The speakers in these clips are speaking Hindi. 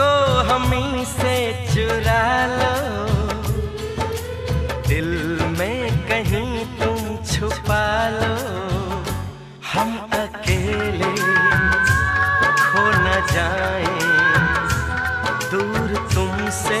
को हमी से चुरा लो। दिल में कहीं तुम छुपा लो। हम अकेले खो न जाए। दूर तुमसे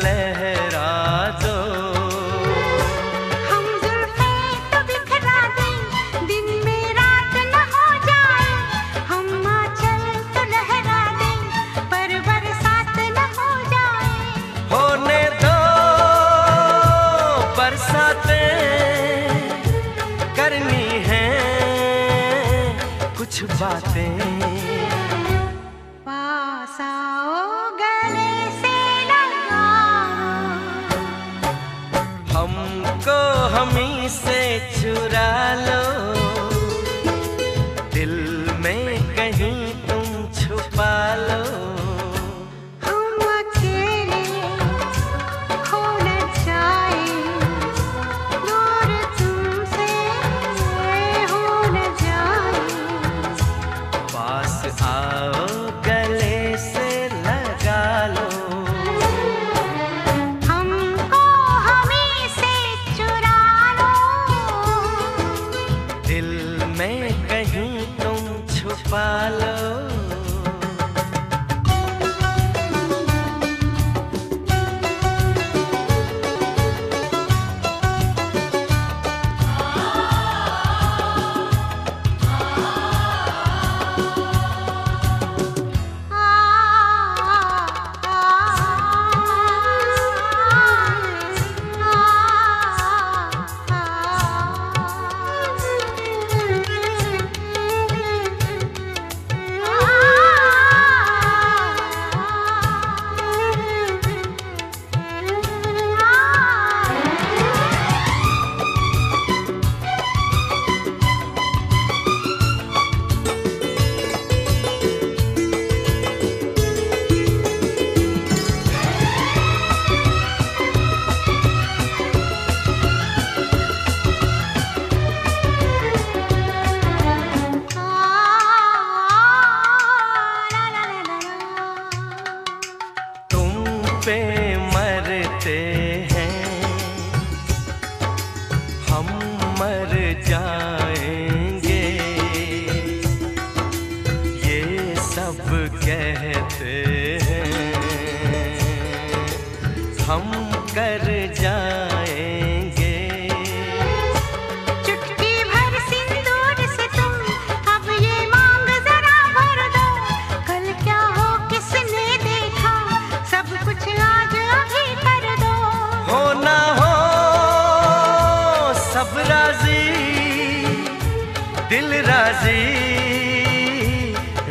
कुछ बातें। हम कर जाएँगे। चुटकी भर सिंदूर से तुम अब ये मांग जरा भर दो। कल क्या हो किसने देखा? सब कुछ आज अभी कर दो। हो ना हो सब राज़ी दिल राज़ी।